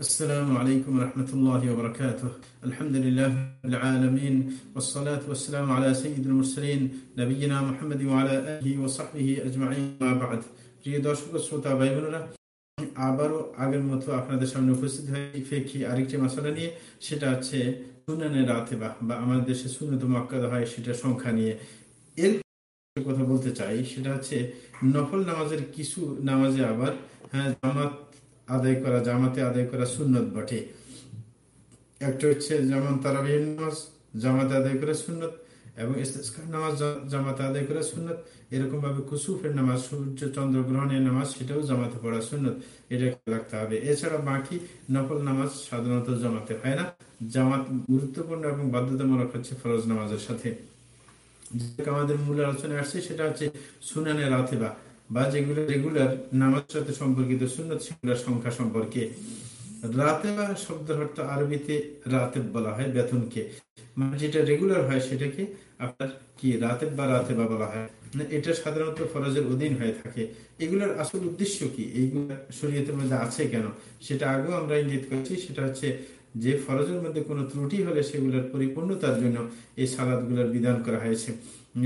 السلام عليكم ورحمة الله وبركاته الحمد لله العالمين والصلاة والسلام على سيد المرسلين نبينا محمد وعلى آله وصحبه أجمعين بعد প্রিয় দর্শক শ্রোতা ভাই বোনেরা আবারও আগের মতো আপনাদের সামনে উপস্থিত হয়ে ফেকি আরেকটি মশলা নিয়ে সেটা হচ্ছে সুনানের রাতে বা আমাদের দেশে সুনত মক্কাদ হয় সেটা সংখ্যা নিয়ে এর কথা বলতে চাই সেটা হচ্ছে নফল নামাজের কিছু নামাজে আবার হ্যাঁ জামাত আদায় করা, জামাতে আদায় করা সুন্নত বটে। একটা হচ্ছে যেমন তারাবিহ নামাজ, জামাতে আদায় করা সুন্নত, এবং নামাজ, জামাতে আদায় করা সুন্নত। এরকম ভাবে কুসুফের নামাজ, সূর্য চন্দ্র গ্রহণের নামাজ, সেটাও জামাতে পড়া সুন্নত। এটা রাখতে হবে। এছাড়া বাকি নকল নামাজ সাধারণত জামাতে হয় না। জামাত গুরুত্বপূর্ণ এবং বাধ্যতামূলক হচ্ছে ফরজ নামাজের সাথে। আমাদের মূল আলোচনায় আসছে, সেটা হচ্ছে সুনানের রাতেবা বা যেগুলো রেগুলার নামাজ সাথে সম্পর্কিত সুন্নত সেগুলোর সংখ্যা সম্পর্কে। রাতে বা শব্দের অর্থ আরবিতে রাতে বলা হয় বেতনকে। মানে যেটা রেগুলার হয় সেটাকে আপনার কি রাতে বা রাতে বা বলা হয়। মানে এটা সাধারণত ফরজের অধীন হয়ে থাকে। এগুলোর আসল উদ্দেশ্য কি? এইগুলো শরীয়তের মধ্যে আছে কেন? সেটা আগেও আমরা ইঙ্গিত করছি। সেটা হচ্ছে যে ফরজের মধ্যে কোনো ত্রুটি হলে সেগুলোর পরিপূর্ণতার জন্য এই সালাদগুলোর বিধান করা হয়েছে।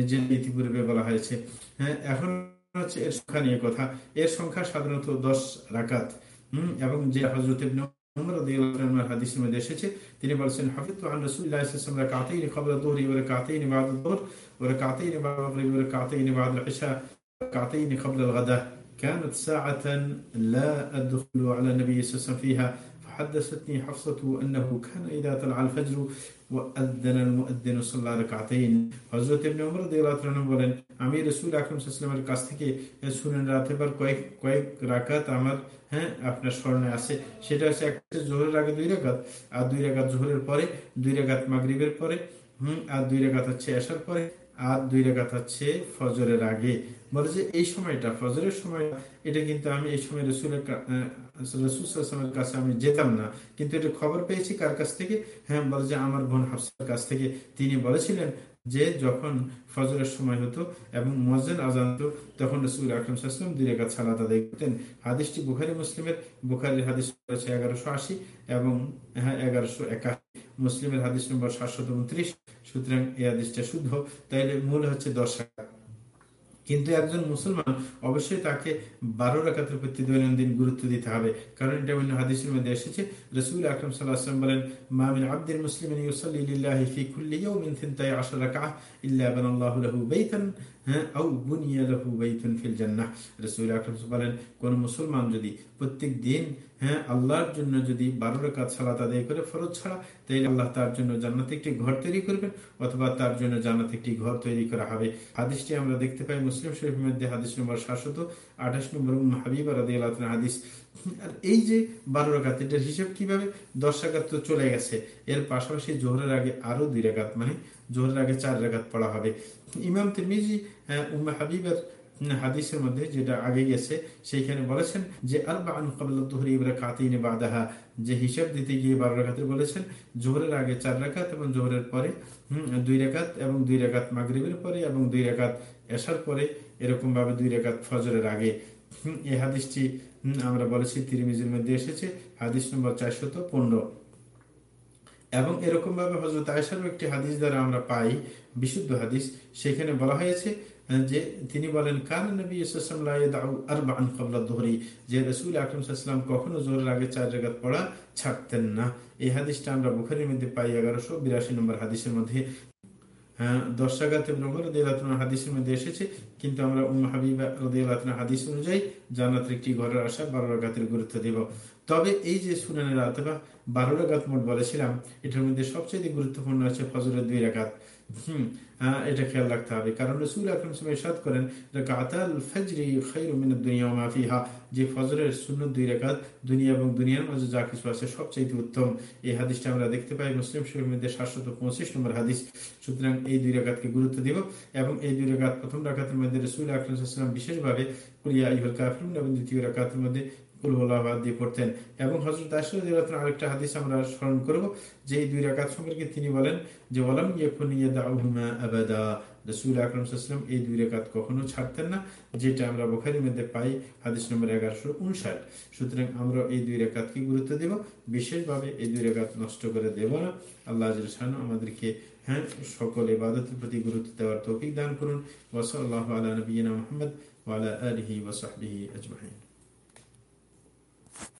যে ইতিপূর্বে বলা হয়েছে হ্যাঁ এখন হচ্ছে এর সংখ্যা নিয়ে কথা এর সংখ্যা সাধারণত দশ রাকাত হম এবং যে হজরত হাদিসের মধ্যে এসেছে তিনি বলছেন হাফিজ আন রাসূলুল্লাহ সাল্লাল্লাহু আলাইহি কাতাইনি ক্বাবলা যুহরি ওয়া কাতাইনি বা'দা যুহর ওয়া কাতাইনি বা'দা মাগরিব ওয়া কাতাইনি বা'দা ইশা কাতাইনি قبل الغداء كانت ساعة لا أدخل على النبي صلى الله عليه وسلم فيها فحدثتني حفصة أنه كان إذا طلع الفجر وأذن المؤذن صلى ركعتين হযরত ইবনে ওমর রাদিয়াল্লাহু আনহু বলেন আমি রাসূল আকরাম সাল্লাল্লাহু কাছ থেকে শুনেন রাতে বার কয়েক কয়েক রাকাত আমার হ্যাঁ আপনার স্মরণে আছে সেটা হচ্ছে একটা জোহরের আগে দুই রাকাত আর দুই রাকাত জোহরের পরে দুই রাকাত মাগরিবের পরে হুম আর দুই রেখাত হচ্ছে আসার পরে আর দুই রেখাত হচ্ছে ফজরের আগে। বলে যে এই সময়টা, ফজরের সময় এটা কিন্তু আমি এই সময় রসুলের রসুলের কাছে আমি যেতাম না। কিন্তু এটা খবর পেয়েছি কার কাছ থেকে? হ্যাঁ বলে যে আমার বোন হাফসার কাছ থেকে। তিনি বলেছিলেন যে যখন ফজরের সময় হতো এবং মজেন আজান হতো, তখন রসুল আকরম সাসলাম দুই রেখা আদায় করতেন হাদিসটি বুখারি মুসলিমের, বুখারির হাদিস রয়েছে এগারোশো আশি এবং হ্যাঁ এগারোশো একাশি। মুসলিমের হাদিস নম্বর সাতশত উনত্রিশ। সুতরাং এই হাদিসটা শুদ্ধ। তাইলে মূল হচ্ছে দশ কিন্তু একজন মুসলমান অবশ্যই তাকে বারো রাকাতের প্রতি দৈনন্দিন গুরুত্ব দিতে হবে। কারণ এটা অন্য হাদিসের মধ্যে এসেছে, রসুল আকরম সাল্লাহাম বলেন মামিন আব্দুল মুসলিম ইউসাল্লিল্লাহি ফি কুল্লি ইয়াউমিন থিনতাই আশার রাকাহ ইল্লা বানাল্লাহু লাহু বাইতান হ্যাঁ? কোন মুসলমান যদি প্রত্যেক দিন হ্যাঁ আল্লাহর জন্য যদি বারো রেখাত সালাত আদায় করে ফরজ ছাড়া তাহলে আল্লাহ তার জন্য জান্নাতে একটি ঘর তৈরি করবেন অথবা তার জন্য জান্নাতে একটি ঘর তৈরি করা হবে। হাদিসটি আমরা দেখতে পাই মুসলিম শরীফের মধ্যে, হাদিস নম্বর সাতশত আঠাশ নম্বর হাবিব রাদি আল্লাহ হাদিস। আর এই যে বারো রাকাত, এটার হিসেব কীভাবে? দশ রাকাত তো চলে গেছে। এর পাশাপাশি জোহরের আগে আরও দুই রেখাত মানে জোহরের আগে চার রেখাত পড়া হবে। ইমাম তিরমিজি উম্মা হাবিবের হাদিসের মধ্যে যেটা আগে গেছে, সেইখানে বলেছেন যে বাদাহা। যে হিসাব দিতে গিয়ে বারো রেখাতে বলেছেন, জোহরের আগে চার রেখাত এবং জোহরের পরে দুই রেখাত এবং দুই রেখাত মাগরীবের পরে এবং দুই রেখাত এসার পরে এরকম ভাবে দুই রেখাত ফজরের আগে। এই হাদিসটি আমরা বলেছি, তিরমিজের মধ্যে এসেছে, হাদিস নম্বর চারশত পনেরো। এবং হজরত একটি হাদিস দ্বারা আমরা পাই, বিশুদ্ধ হাদিস, সেখানে বলা হয়েছে যে তিনি বলেন, কান নবী যে রসুল আকরম কখনো জোরের আগে চার জায়গাত পড়া ছাড়তেন না। এই হাদিসটা আমরা বুখারির মধ্যে পাই, এগারোশো বিরাশি নম্বর হাদিসের মধ্যে। হ্যাঁ দশ জায়গাতে হাদিসের মধ্যে এসেছে, কিন্তু আমরা হাদিস অনুযায়ী একটি ঘরের আশা গুরুত্ব তবে এই যে মোট বলেছিলাম, এটার মধ্যে সবচেয়ে গুরুত্বপূর্ণ আছে ফজরের দুই রাগাত এটা খেয়াল রাখতে হবে। কারণ রসুল আকরম সাদ করেন যে ফজরের দুই রেখাত দুনিয়া এবং দুনিয়ার মাঝে যা কিছু আছে সবচাইতে উত্তম। এই হাদিসটা আমরা দেখতে পাই মুসলিম মধ্যে সাতশত পঁচিশ নম্বর হাদিস। সুতরাং এই দুই রেখাতকে গুরুত্ব দিব এবং এই দুই রেখাত প্রথম রাখাতের মধ্যে রসুল আকরম বিশেষভাবে কুলিয়া কাফরুন এবং দ্বিতীয় রাখাতের মধ্যে আমরা এই দুই রাকাত কখনো ছাড়তেন না, যেটা আমরা বোখারির মধ্যে পাই, হাদিস নম্বর এগারোশো উনষাট সুতরাং আমরা এই দুই গুরুত্ব দেব, বিশেষভাবে এই দুই রেখাত নষ্ট করে দেব না। আল্লাহ আমাদেরকে হ্যাঁ সকল ইবাদতের প্রতি গুরুত্ব দেওয়ার তৌফিক দান করুন। ওসল আল্লাহ আলা নবীনা মোহাম্মদ ওয়ালা আলহি ওসাহবিহি আজমাহিন